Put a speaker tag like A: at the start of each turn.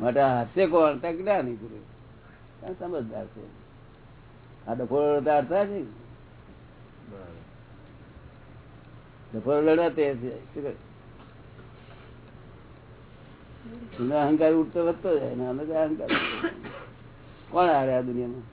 A: માટે હશે કોણ ત્યાં જ્ઞાની પુરુષ સમજદાર છે. આ ડફોડો થાય છે? ડફોડો લડવા તે અહંકાર ઉઠતો વધતો જાય ને અમે અહંકાર. કોણ હારે આ દુનિયામાં?